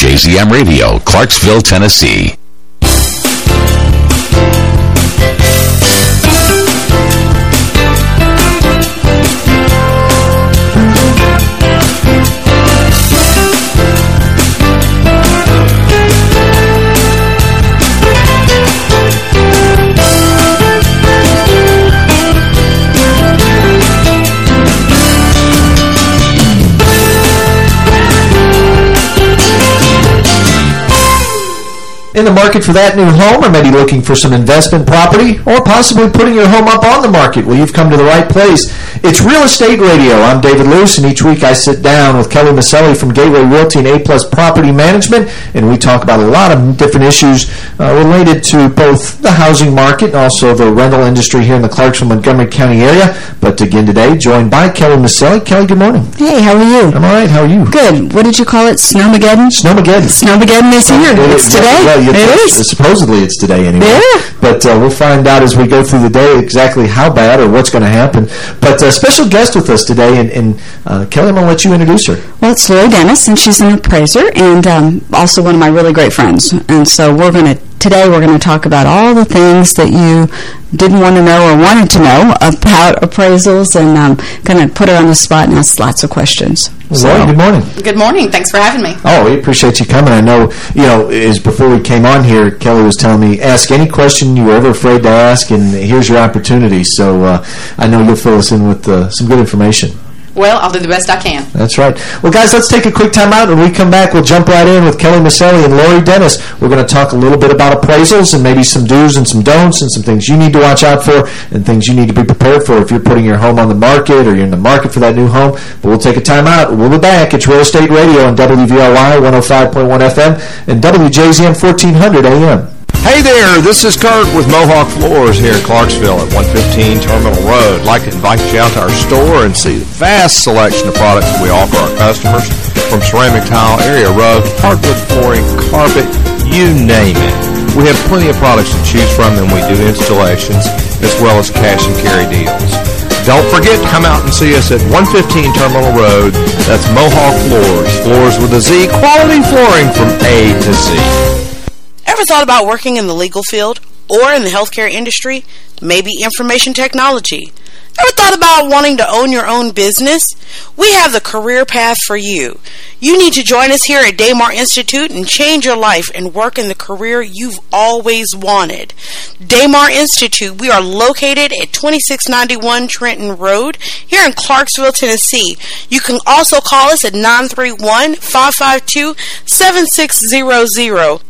WJZM Radio, Clarksville, Tennessee. In the market for that new home or maybe looking for some investment property or possibly putting your home up on the market, well, you've come to the right place. It's Real Estate Radio. I'm David Luce, and each week I sit down with Kelly Maselli from Gateway Realty and A-Plus Property Management, and we talk about a lot of different issues uh, related to both the housing market and also the rental industry here in the Clarksville-Montgomery County area. But again today, joined by Kelly Maselli. Kelly, good morning. Hey, how are you? I'm all right. How are you? Good. What did you call it? Snowmageddon? Snowmageddon. Snowmageddon is here. It's today. Yeah, it is. Supposedly it's today anyway. Yeah. But uh, we'll find out as we go through the day exactly how bad or what's going to happen. But a special guest with us today, and, and uh, Kelly, I'm going to let you introduce her. Well, it's Lori Dennis, and she's an appraiser and um, also one of my really great friends. And so we're going to today we're going to talk about all the things that you didn't want to know or wanted to know about appraisals and um, going to put her on the spot and ask lots of questions. So. Lori, good morning. Good morning. Thanks for having me. Oh, we appreciate you coming. I know, you know, as before we came on here, Kelly was telling me, ask any question you were ever afraid to ask, and here's your opportunity. So uh, I know you'll fill us in with uh, some good information. Well, I'll do the best I can. That's right. Well, guys, let's take a quick time out. When we come back, we'll jump right in with Kelly Maselli and Lori Dennis. We're going to talk a little bit about appraisals and maybe some do's and some don'ts and some things you need to watch out for and things you need to be prepared for if you're putting your home on the market or you're in the market for that new home. But we'll take a time out. We'll be back. It's Real Estate Radio on WVLY 105.1 FM and WJZM 1400 AM. Hey there, this is Kurt with Mohawk Floors here in Clarksville at 115 Terminal Road. I'd like to invite you out to our store and see the vast selection of products we offer our customers from ceramic tile, area rug, hardwood flooring, carpet, you name it. We have plenty of products to choose from and we do installations as well as cash and carry deals. Don't forget to come out and see us at 115 Terminal Road. That's Mohawk Floors. Floors with a Z. Quality flooring from A to Z. Ever thought about working in the legal field or in the healthcare industry? Maybe information technology? Ever thought about wanting to own your own business? We have the career path for you. You need to join us here at Daymar Institute and change your life and work in the career you've always wanted. Daymar Institute, we are located at 2691 Trenton Road here in Clarksville, Tennessee. You can also call us at 931 552 7600.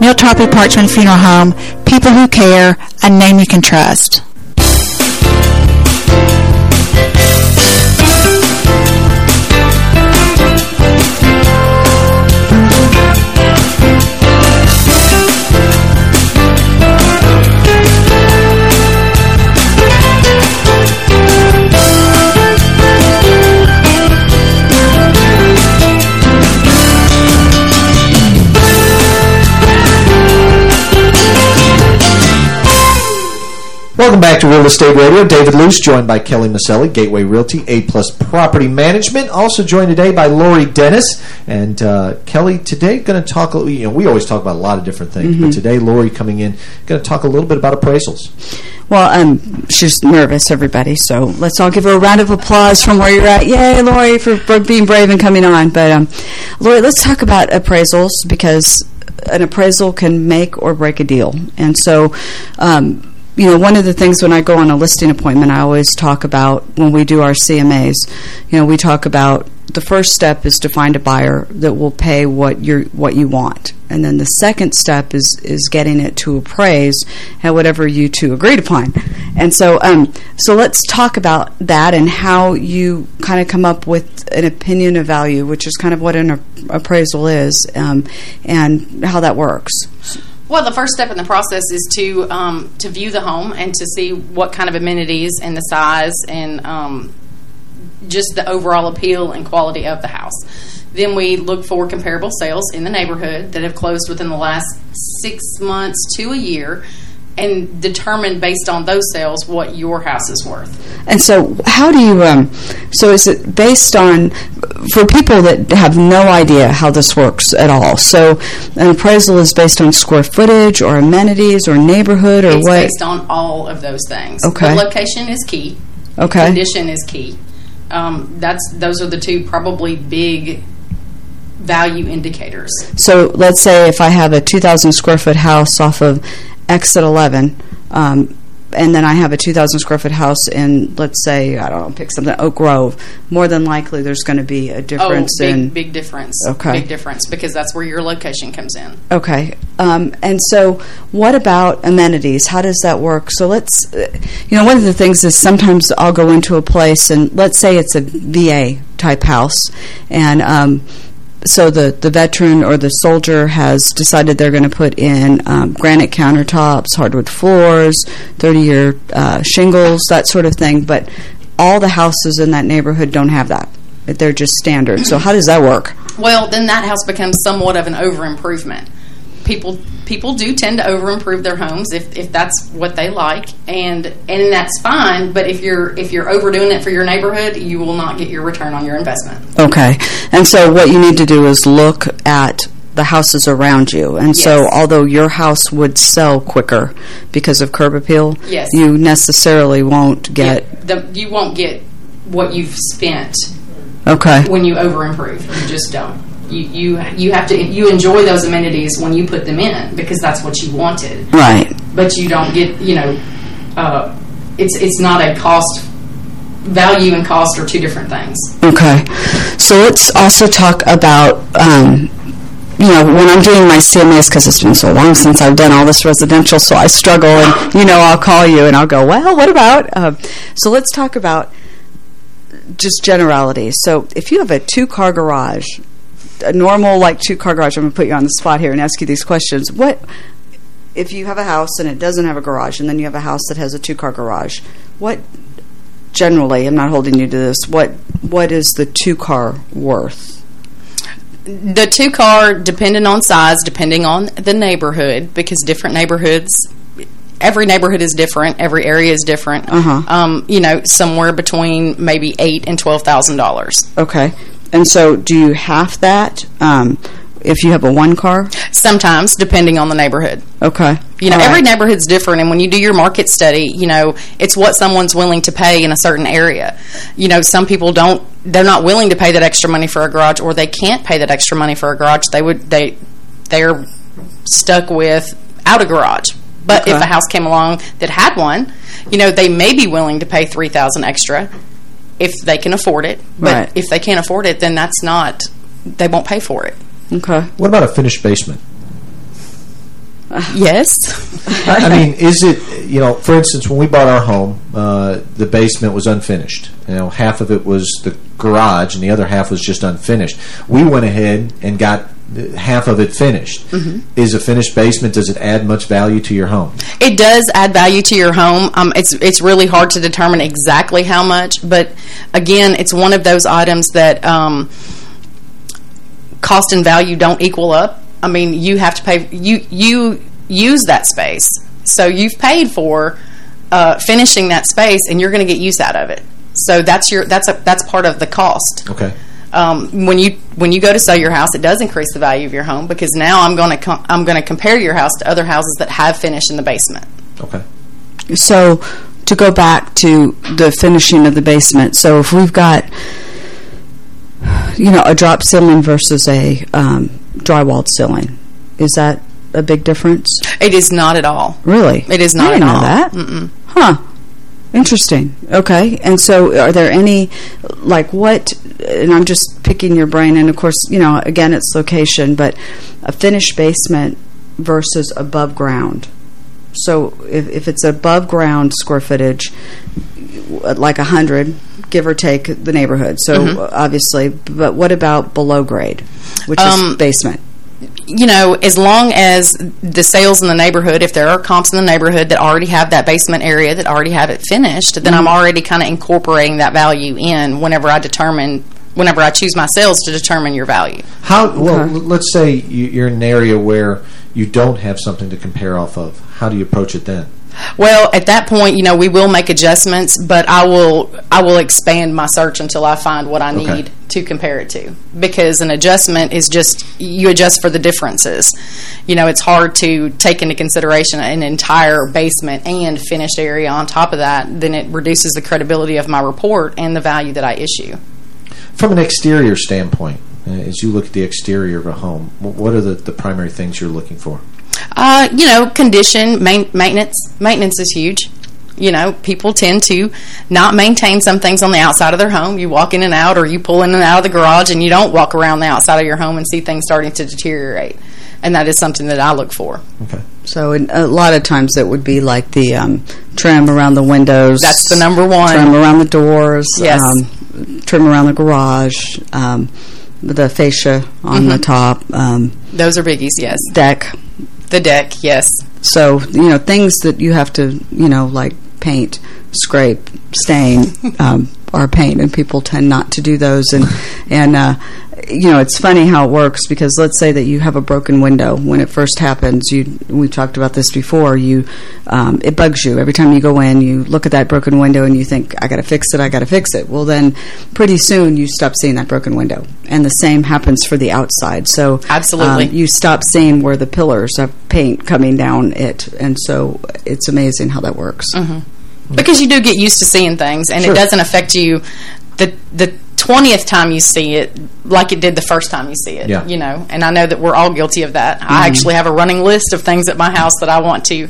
Neal Tarpley Parchman Funeral Home, people who care, a name you can trust. Real Estate Radio. David Luce, joined by Kelly Maselli, Gateway Realty, A-Plus Property Management. Also joined today by Lori Dennis. And uh, Kelly, today going to talk, you know, we always talk about a lot of different things, mm -hmm. but mm-hmm. today Lori coming in, going to talk a little bit about appraisals. Well, um, she's nervous, everybody, so let's all give her a round of applause from where you're at. Yay, Lori, for being brave and coming on. But, um, Lori, let's talk about appraisals because an appraisal can make or break a deal. And so um, you know, one of the things when I go on a listing appointment, I always talk about when we do our CMAs, you know, we talk about the first step is to find a buyer that will pay what you what you want. And then the second step is is getting it to appraise at whatever you two agreed upon. And so um, so let's talk about that and how you kind of come up with an opinion of value, which is kind of what an appraisal is, um, and how that works. Well, the first step in the process is to um, to view the home and to see what kind of amenities and the size and um, just the overall appeal and quality of the house. Then we look for comparable sales in the neighborhood that have closed within the last six months to a year and determine based on those sales what your house is worth. And so, how do you? Um, so, is it based on for people that have no idea how this works at all? So, an appraisal is based on square footage or amenities or neighborhood or it's what? based on all of those things. Okay. The location is key. Okay. Condition is key. Um, that's those are the two probably big value indicators. So, let's say if I have a 2,000 square foot house off of exit 11. Um, and then I have a 2,000 square foot house in, let's say, I don't know, pick something, Oak Grove. More than likely, there's going to be a difference oh, big, in. big difference. Okay. Big difference because that's where your location comes in. Okay. Um, and so, what about amenities? How does that work? So, let's, you know, one of the things is sometimes I'll go into a place and let's say it's a VA type house, and um, so the, the veteran or the soldier has decided they're going to put in um, granite countertops, hardwood floors, 30-year uh, shingles, that sort of thing. But all the houses in that neighborhood don't have that. They're just standard. So how does that work? Well, then that house becomes somewhat of an over improvement. People people do tend to over improve their homes if, if that's what they like, and and that's fine. But if you're if you're overdoing it for your neighborhood, you will not get your return on your investment. Okay. And so what you need to do is look at the houses around you. And so although your house would sell quicker because of curb appeal, Yes. you necessarily won't get the, you won't get what you've spent Okay. when you over improve. You just don't. You you you have to you enjoy those amenities when you put them in because that's what you wanted. Right. But you don't get you know, uh, it's it's not a cost. Value and cost are two different things. Okay. So let's also talk about, um, you know, when I'm doing my CMAs, because it's been so long since I've done all this residential, so I struggle, and, you know, I'll call you and I'll go, well, what about? Um, so let's talk about just generalities. So if you have a two-car garage, a normal, like, two-car garage, I'm going to put you on the spot here and ask you these questions. What, if you have a house and it doesn't have a garage, and then you have a house that has a two-car garage, what generally, I'm not holding you to this, what what is the two car worth? The two car, depending on size, depending on the neighborhood, because different neighborhoods, every neighborhood is different, every area is different. Uh-huh. Um, you know, somewhere between maybe eight and twelve thousand dollars. Okay. And so do you have that um, if you have a one car? Sometimes, depending on the neighborhood. Okay. You know, All every neighborhood's different, and when you do your market study, you know, it's what someone's willing to pay in a certain area. You know, some people don't, they're not willing to pay that extra money for a garage, or they can't pay that extra money for a garage. They would, they, they're stuck with out a garage. But if a house came along that had one, you know, they may be willing to pay 3000 extra if they can afford it. But Right. if they can't afford it, then that's not, they won't pay for it. Okay. What about a finished basement? Yes. I I mean, is it, you know, for instance, when we bought our home, uh, the basement was unfinished. You know, half of it was the garage and the other half was just unfinished. We went ahead and got half of it finished. Is a finished basement, does it add much value to your home? It does add value to your home. Um, it's it's really hard to determine exactly how much, but again, it's one of those items that um, cost and value don't equal up. I mean, you have to pay. You you use that space, so you've paid for uh, finishing that space, and you're going to get use out of it. So that's your that's a that's part of the cost. Okay. Um, when you when you go to sell your house, it does increase the value of your home because now I'm going to I'm going to compare your house to other houses that have finished in the basement. Okay. So to go back to the finishing of the basement, so if we've got, you know, a drop ceiling versus a um, drywalled ceiling, is that a big difference? It is not at all. Really? It is not I didn't at know all. that. Mm-mm. Huh. Interesting. Okay. And so are there any, like what, and I'm just picking your brain, and of course, you know, again, it's location, but a finished basement versus above ground. So if, if it's above ground square footage, like a 100, give or take the neighborhood. So Mm-hmm. obviously, but what about below grade, which Um, is basement? You know, as long as the sales in the neighborhood, if there are comps in the neighborhood that already have that basement area, that already have it finished, then I'm mm-hmm. already kind of incorporating that value in whenever I determine, whenever I choose my sales to determine your value. How well? l- Let's say you're in an area where you don't have something to compare off of. How do you approach it then? Well, at that point, you know, we will make adjustments, but I will I will expand my search until I find what I Okay. need to compare it to. Because an adjustment is just you adjust for the differences. You know, it's hard to take into consideration an entire basement and finished area on top of that. Then it reduces the credibility of my report and the value that I issue. From an exterior standpoint, uh, as you look at the exterior of a home, what are the, the primary things you're looking for? Uh, you know, condition, main, maintenance. Maintenance is huge. You know, people tend to not maintain some things on the outside of their home. You walk in and out, or you pull in and out of the garage, and you don't walk around the outside of your home and see things starting to deteriorate. And that is something that I look for. Okay. So in, a lot of times it would be like the um, trim around the windows. That's the number one. Trim around the doors. Yes. Um, trim around the garage. Um, the fascia on Mm-hmm. the top. Um, Those are biggies, yes. deck. The deck, yes. So, you know, things that you have to, you know, like paint, scrape, stain, um, are a pain, and people tend not to do those. And, and uh, you know, it's funny how it works because let's say that you have a broken window. When it first happens, you we've talked about this before, you um, it bugs you. Every time you go in, you look at that broken window and you think, I got to fix it, I got to fix it. Well, then pretty soon you stop seeing that broken window. And the same happens for the outside. So Absolutely. um, you stop seeing where the pillars of paint coming down it. And so it's amazing how that works. Because you do get used to seeing things, and Sure. it doesn't affect you the the twentieth time you see it like it did the first time you see it. Yeah. You know, and I know that we're all guilty of that. I mm-hmm. actually have a running list of things at my house that I want to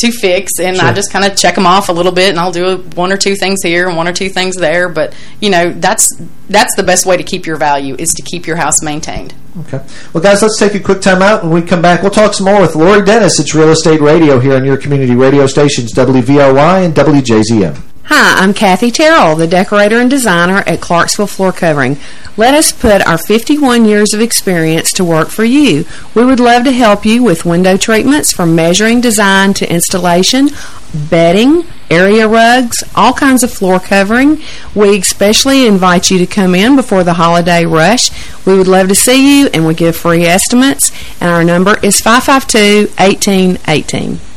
to fix, and I just kind of check them off a little bit, and I'll do one or two things here and one or two things there. But you know, that's that's the best way to keep your value is to keep your house maintained. Okay. Well, guys, let's take a quick time out. When we come back, we'll talk some more with Lori Dennis. It's Real Estate Radio here on your community radio stations, WVRY and WJZM. Hi, I'm Kathy Terrell, the decorator and designer at Clarksville Floor Covering. Let us put our 51 years of experience to work for you. We would love to help you with window treatments from measuring design to installation, bedding, area rugs, all kinds of floor covering. We especially invite you to come in before the holiday rush. We would love to see you and we give free estimates and our number is 552-1818.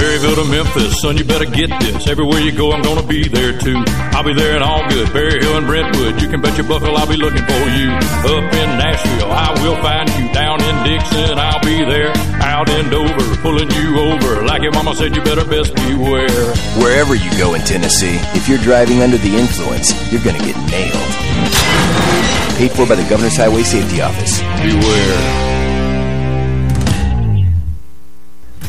Maryville to Memphis, son, you better get this. Everywhere you go, I'm gonna be there too. I'll be there in all good. Berry Hill and Brentwood, you can bet your buckle I'll be looking for you. Up in Nashville, I will find you. Down in Dickson, I'll be there. Out in Dover, pulling you over. Like your mama said, you better best beware. Wherever you go in Tennessee, if you're driving under the influence, you're to get nailed. Paid for by the Governor's Highway Safety Office. Beware.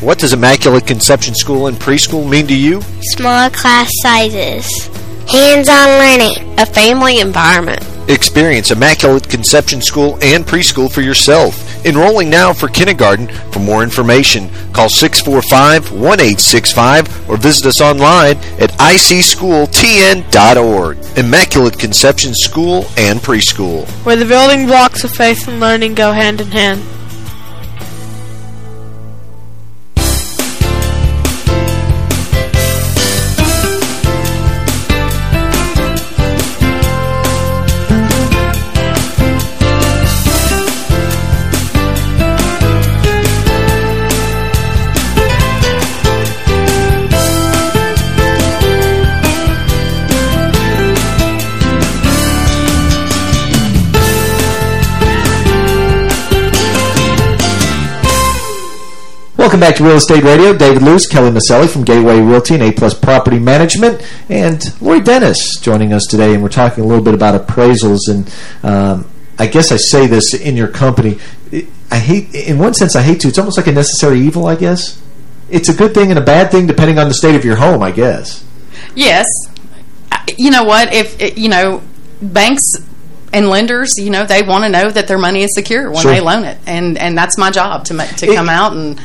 What does Immaculate Conception School and Preschool mean to you? Small class sizes. Hands-on learning. A family environment. Experience Immaculate Conception School and Preschool for yourself. Enrolling now for kindergarten. For more information, call 645-1865 or visit us online at icschooltn.org. Immaculate Conception School and Preschool. Where the building blocks of faith and learning go hand in hand. Welcome back to Real Estate Radio. David Luce, Kelly Maselli from Gateway Realty and A-Plus Property Management, and Lori Dennis joining us today, and we're talking a little bit about appraisals, and um, I guess I say this in your company. I hate, in one sense, I hate to. It's almost like a necessary evil, I guess. It's a good thing and a bad thing depending on the state of your home, I guess. Yes. You know what? If, you know, banks and lenders, you know, they want to know that their money is secure when Sure. they loan it. And and that's my job to ma- to It- come out and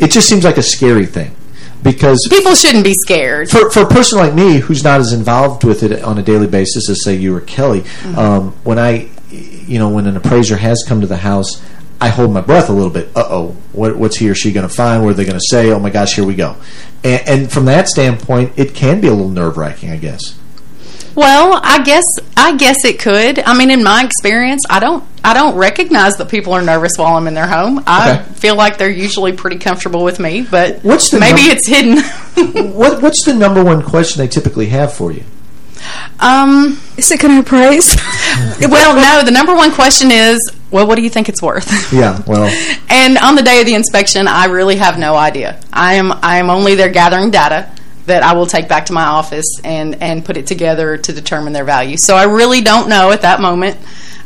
It just seems like a scary thing because people shouldn't be scared. for for a person like me who's not as involved with it on a daily basis as say you or Kelly, Mm-hmm. um, when I you know, when an appraiser has come to the house, I hold my breath a little bit. Uh-oh, what, what's he or she going to find? What are they going to say? Oh, my gosh, here we go. And, and from that standpoint, it can be a little nerve-wracking, I guess. Well, I guess I guess it could. I mean, in my experience, I don't I don't recognize that people are nervous while I'm in their home. I Okay. feel like they're usually pretty comfortable with me, but What's the maybe it's hidden. what What's the number one question they typically have for you? Um, is it going to appraise? well, no. The number one question is, well, what do you think it's worth? Yeah, well, And on the day of the inspection, I really have no idea. I am I am only there gathering data that I will take back to my office and and put it together to determine their value. So I really don't know at that moment.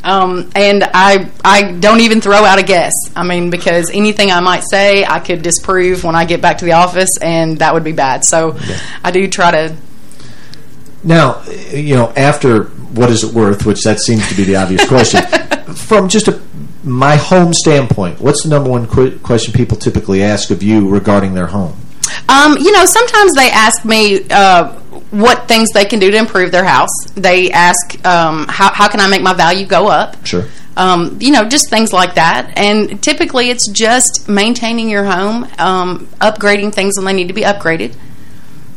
Um, and I I don't even throw out a guess. I mean, because anything I might say, I could disprove when I get back to the office, and that would be bad. So I do try to Now, you know, after what is it worth, which that seems to be the obvious question, from just a my home standpoint, what's the number one qu question people typically ask of you regarding their home? Um, you know, sometimes they ask me uh, what things they can do to improve their house. They ask, um, how, how can I make my value go up? Sure. Um, you know, just things like that. And typically it's just maintaining your home, um, upgrading things when they need to be upgraded,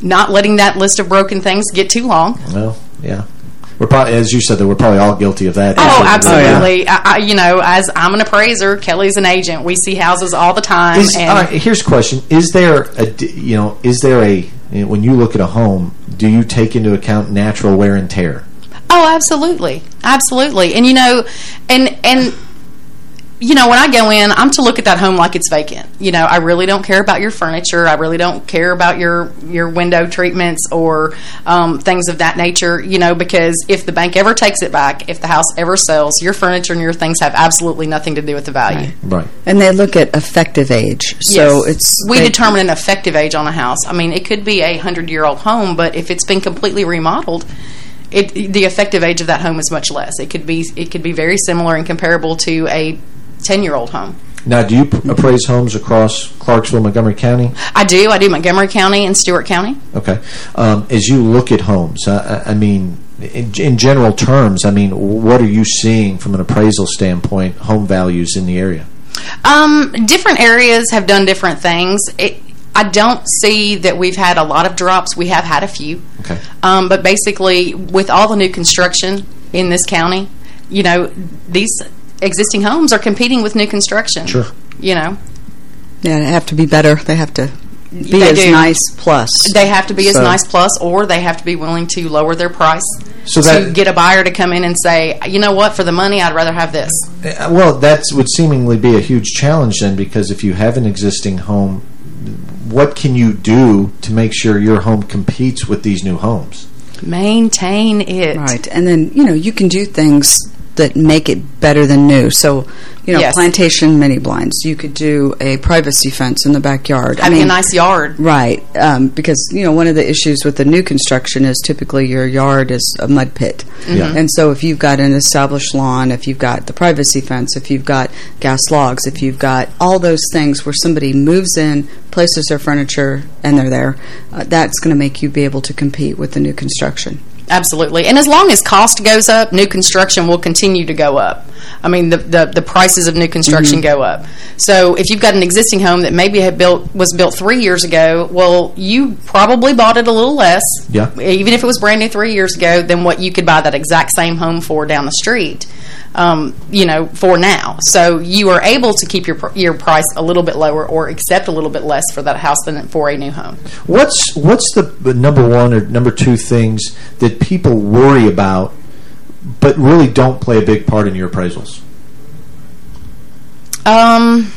not letting that list of broken things get too long. Well, yeah. We're probably, as you said, that we're probably all guilty of that. Oh, absolutely. I, I, you know, as I'm an appraiser, Kelly's an agent. We see houses all the time. Is, and all right, here's a question: Is there a you know is there a when you look at a home, do you take into account natural wear and tear? Oh, absolutely, absolutely. And you know, and and you know, when I go in, I'm to look at that home like it's vacant. You know, I really don't care about your furniture. I really don't care about your your window treatments or um, things of that nature. You know, because if the bank ever takes it back, if the house ever sells, your furniture and your things have absolutely nothing to do with the value. Right. And they look at effective age. So Yes. it's we determine an effective age on a house. I mean, it could be a hundred year old home, but if it's been completely remodeled, it the effective age of that home is much less. It could be it could be very similar and comparable to a ten year old home. Now, do you appraise homes across Clarksville, Montgomery County? I do. I do Montgomery County and Stewart County. Okay. Um, as you look at homes, I, I I mean, in, in general terms, I mean, what are you seeing from an appraisal standpoint, home values in the area? Um, different areas have done different things. It, I don't see that we've had a lot of drops. We have had a few. Okay. Um, but basically, with all the new construction in this county, you know, these existing homes are competing with new construction. Sure. You know, Yeah, they have to be better. They have to be They as do. nice plus. they have to be as nice plus, or they have to be willing to lower their price So to that- get a buyer to come in and say, you know what, for the money, I'd rather have this. Uh, Well, that would seemingly be a huge challenge then, because if you have an existing home, what can you do to make sure your home competes with these new homes? Maintain it. Right. And then, you know, you can do things that make it better than new. So, you know, Yes. plantation mini blinds. You could do a privacy fence in the backyard. Having I mean, a nice yard. Right. Um, because, you know, one of the issues with the new construction is typically your yard is a mud pit. Yeah. And so if you've got an established lawn, if you've got the privacy fence, if you've got gas logs, if you've got all those things where somebody moves in, places their furniture, and they're there, uh, that's going to make you be able to compete with the new construction. Absolutely. And as long as cost goes up, new construction will continue to go up. I mean, the the, the prices of new construction Mm-hmm. go up. So if you've got an existing home that maybe had built was built three years ago, well, you probably bought it a little less, Yeah. even if it was brand new three years ago, than what you could buy that exact same home for down the street. Um, you know, for now, so you are able to keep your your price a little bit lower or accept a little bit less for that house than for a new home. What's what's the the number one or number two things that people worry about, but really don't play a big part in your appraisals? Um,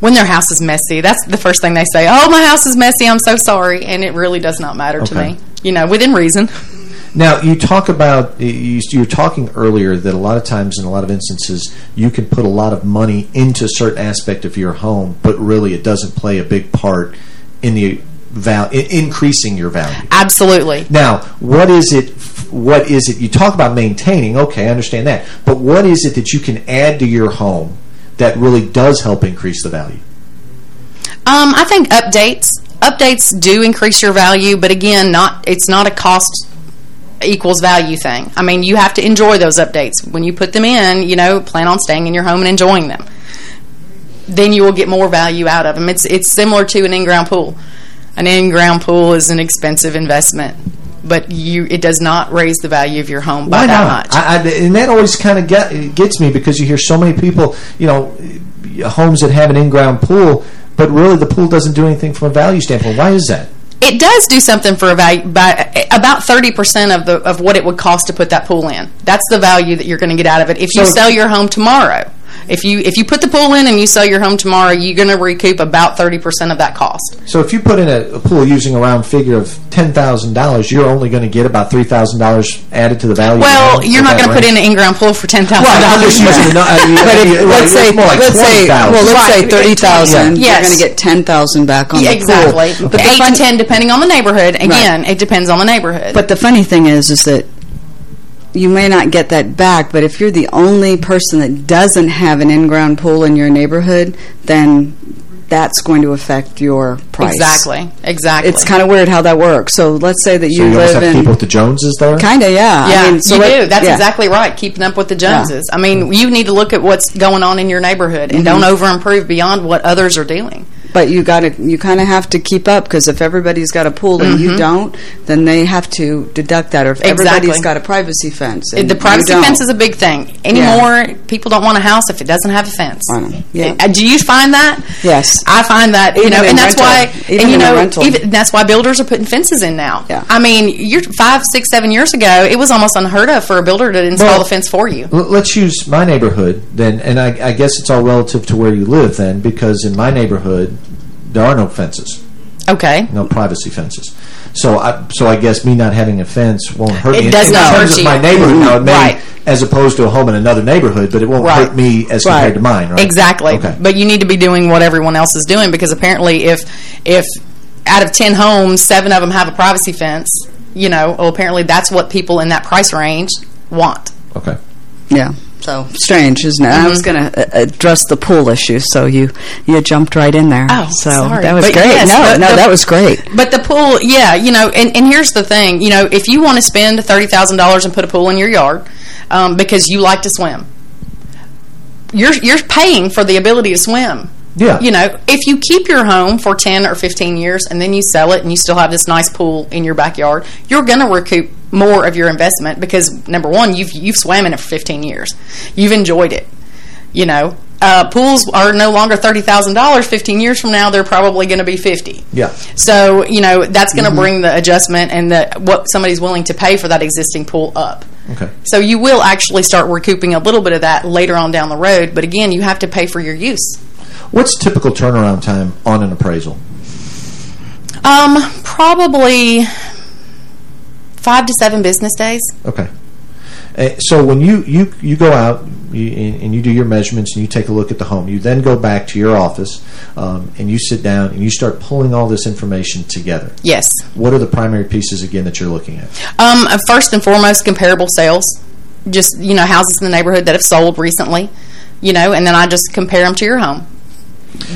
when their house is messy, that's the first thing they say. Oh, my house is messy. I'm so sorry, and it really does not matter to me. You know, within reason. Now, you talk about you, you were talking earlier that a lot of times, in a lot of instances, you can put a lot of money into a certain aspect of your home, but really it doesn't play a big part in the val increasing your value. Absolutely. Now, what is it? What is it? You talk about maintaining. Okay, I understand that. But what is it that you can add to your home that really does help increase the value? Um, I think updates updates do increase your value, but again, not it's not a cost equals value thing. I mean, you have to enjoy those updates. When you put them in, you know, plan on staying in your home and enjoying them. Then you will get more value out of them. It's it's similar to an in-ground pool. An in-ground pool is an expensive investment, but you it does not raise the value of your home by Why that not? much. I, I, and that always kind of get, gets me because you hear so many people, you know, homes that have an in-ground pool, but really the pool doesn't do anything from a value standpoint. Why is that? It does do something for a value, by about 30% of the of what it would cost to put that pool in. That's the value that you're going to get out of it. If you So- sell your home tomorrow, if you if you put the pool in and you sell your home tomorrow, you're going to recoup about 30% of that cost. So if you put in a, a pool using a round figure of $10,000, you're only going to get about $3,000 added to the value. Well, home. you're not going to put in an in-ground pool for $10,000. Right, I'm just using the uh, you- But if, you- let's say, like let's say, 20,000. well, let's say Right. thirty thousand. Yes. You're going to get ten thousand back on Yeah, the exactly. pool. But the Eight fun- to ten, depending on the neighborhood. Again, it depends on the neighborhood. But the funny thing is, is that you may not get that back, but if you're the only person that doesn't have an in-ground pool in your neighborhood, then that's going to affect your price. Exactly. Exactly. It's kind of weird how that works. So let's say that So you you live have to keep in with the Joneses there? kind of yeah. Yeah, I mean, so you let- do. That's yeah. exactly right. Keeping up with the Joneses. I mean, you need to look at what's going on in your neighborhood and Mhm. don't over improve beyond what others are doing. But you got to you kind of have to keep up because if everybody's got a pool and you Mhm. don't, then they have to deduct that. Or if Exactly. everybody's got a privacy fence, and the you privacy don't. fence is a big thing. Anymore, people don't want a house if it doesn't have a fence. Yeah. Uh, Do you find that? Yes. I find that, you Even know, and that's rental. why, Even and you know, even that's why builders are putting fences in now. Yeah. I mean, you're five, six, seven years ago, it was almost unheard of for a builder to install Well, the fence for you. L- Let's use my neighborhood then, and I, I guess it's all relative to where you live then, because in my neighborhood, there are no fences, Okay. no privacy fences. So I, so I guess me not having a fence won't hurt It me. does in, not in terms hurt of you. my neighborhood now, it may, Right. as opposed to a home in another neighborhood, but it won't Right. hurt me as Right. compared to mine, right? Exactly. Okay. But you need to be doing what everyone else is doing because apparently if if out of 10 homes, 7 of them have a privacy fence, you know, well, apparently that's what people in that price range want. Okay. Yeah. So strange, isn't it? I was Mm-hmm. going to uh, address the pool issue, so you you jumped right in there. Oh, so sorry. that was But great. yes, no, the- no, the- that was great. But the pool, yeah, you know, and, and here's the thing, you know, if you want to spend $30,000 and put a pool in your yard um, because you like to swim, you're you're paying for the ability to swim. Yeah. You know, if you keep your home for 10 or 15 years and then you sell it and you still have this nice pool in your backyard, you're going to recoup more of your investment because number one, you've you've swam in it for 15 years. You've enjoyed it. You know, uh, pools are no longer $30,000. 15 years from now, they're probably going to be 50. Yeah. So, you know, that's going to Mhm. bring the adjustment and the what somebody's willing to pay for that existing pool up. Okay. So you will actually start recouping a little bit of that later on down the road, but again, you have to pay for your use. What's typical turnaround time on an appraisal? Um, probably five to seven business days. Okay. Uh, so when you, you, you go out you, and, and you do your measurements and you take a look at the home, you then go back to your office um, and you sit down and you start pulling all this information together. Yes. What are the primary pieces again that you're looking at? Um, uh, first and foremost, comparable sales. Just, you know, houses in the neighborhood that have sold recently, you know, and then I just compare them to your home.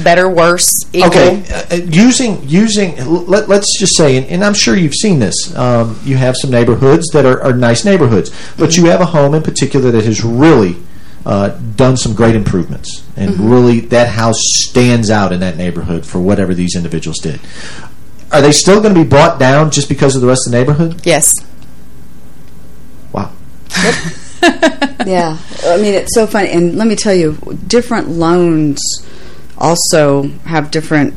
Better, worse, equal. Okay, uh, using using let, let's just say, and, and I'm sure you've seen this. Um, you have some neighborhoods that are, are nice neighborhoods, but you have a home in particular that has really uh, done some great improvements, and Mhm. really that house stands out in that neighborhood for whatever these individuals did. Are they still going to be brought down just because of the rest of the neighborhood? Yes. Wow. yeah. I mean, it's so funny. And let me tell you, different loans also have different,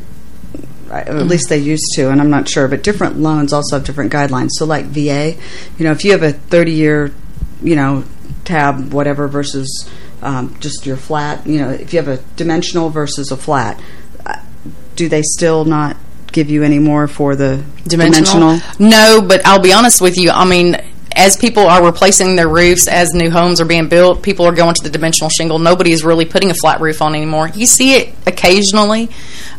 at least they used to, and I'm not sure, but different loans also have different guidelines. So like VA, you know, if you have a 30-year, you know, tab, whatever, versus um, just your flat, you know, if you have a dimensional versus a flat, uh, do they still not give you any more for the dimensional? No, but I'll be honest with you. I mean, as people are replacing their roofs, as new homes are being built, people are going to the dimensional shingle. Nobody is really putting a flat roof on anymore. You see it occasionally,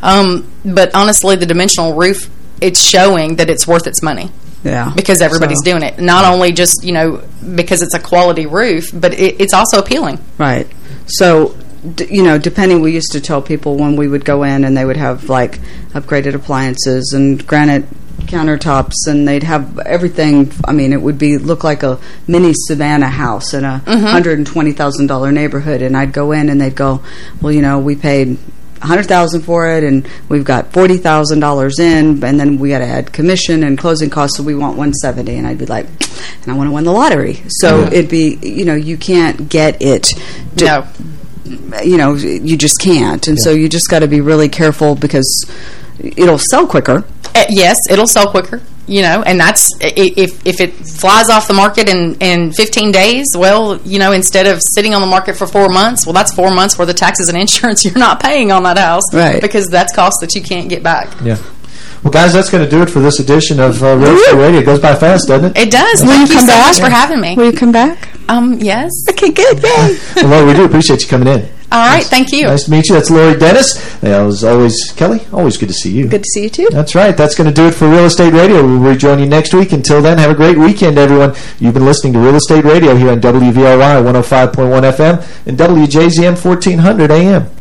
um, but honestly, the dimensional roof, it's showing that it's worth its money. Yeah. Because everybody's So- doing it. Not only just, you know, because it's a quality roof, but it, it's also appealing. Right. So, d- you know, depending, we used to tell people when we would go in and they would have like upgraded appliances, and granite, countertops, and they'd have everything. I mean, it would be look like a mini Savannah house in a mm-hmm. hundred and twenty thousand dollar neighborhood. And I'd go in, and they'd go, "Well, you know, we paid." a hundred thousand for it, and we've got forty thousand dollars in, and then we got to add commission and closing costs, so we want one seventy. And I'd be like, and I want to win the lottery. So Yeah. it'd be, you know, you can't get it. To, No. You know, you just can't, and so you just got to be really careful because it'll sell quicker. Uh, yes, it'll sell quicker. You know, and that's if if it flies off the market in in 15 days. Well, you know, instead of sitting on the market for four months, well, that's four months worth of taxes and insurance you're not paying on that house, Right. Because that's cost that you can't get back. Yeah. Well, guys, that's going to do it for this edition of uh, Real Estate Radio. It goes by fast, doesn't it? It does. Will Thank you you come so back? much for having me. Will you come back? Um, yes. Okay, good. Yay. well, we do appreciate you coming in. All right, thank you. Nice to meet you. That's Lori Dennis. As always, Kelly, always good to see you. Good to see you, too. That's right. That's going to do it for Real Estate Radio. We'll rejoin you next week. Until then, have a great weekend, everyone. You've been listening to Real Estate Radio here on WVRY 105.1 FM and WJZM 1400 AM.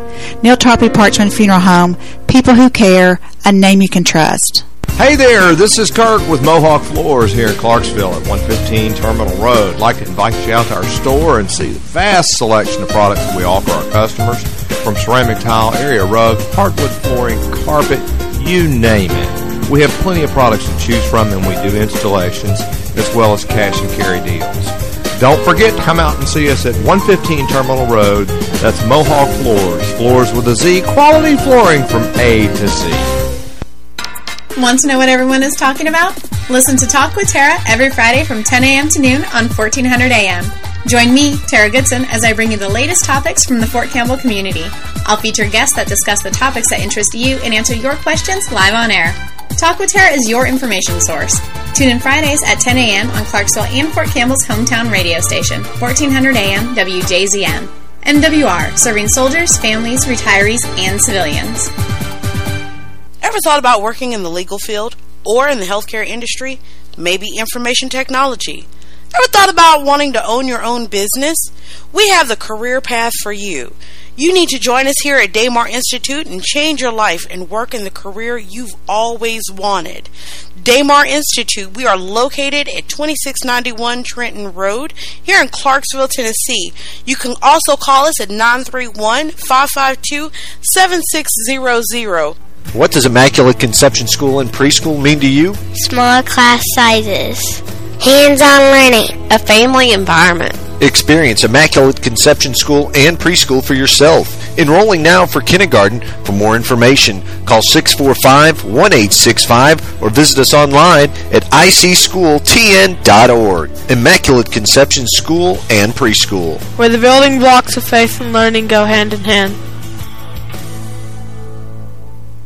Neil Tarpley Parchman Funeral Home, people who care, a name you can trust. Hey there, this is Kirk with Mohawk Floors here in Clarksville at 115 Terminal Road. I'd like to invite you out to our store and see the vast selection of products we offer our customers from ceramic tile, area rug, hardwood flooring, carpet, you name it. We have plenty of products to choose from and we do installations as well as cash and carry deals. Don't forget to come out and see us at 115 Terminal Road. That's Mohawk Floors. Floors with a Z. Quality flooring from A to Z. Want to know what everyone is talking about? Listen to Talk with Tara every Friday from 10 a.m. to noon on 1400 a.m. Join me, Tara Goodson, as I bring you the latest topics from the Fort Campbell community. I'll feature guests that discuss the topics that interest you and answer your questions live on air. Talk with Tara is your information source. Tune in Fridays at 10 a.m. on Clarksville and Fort Campbell's hometown radio station, 1400 a.m. WJZM. MWR, serving soldiers, families, retirees, and civilians. Ever thought about working in the legal field or in the healthcare industry? Maybe information technology. Ever thought about wanting to own your own business? We have the career path for you. You need to join us here at Daymar Institute and change your life and work in the career you've always wanted. Daymar Institute, we are located at 2691 Trenton Road here in Clarksville, Tennessee. You can also call us at 931 552 7600. What does Immaculate Conception School and Preschool mean to you? Small class sizes. Hands-on learning. A family environment. Experience Immaculate Conception School and Preschool for yourself. Enrolling now for kindergarten. For more information, call 645-1865 or visit us online at icschooltn.org. Immaculate Conception School and Preschool. Where the building blocks of faith and learning go hand in hand.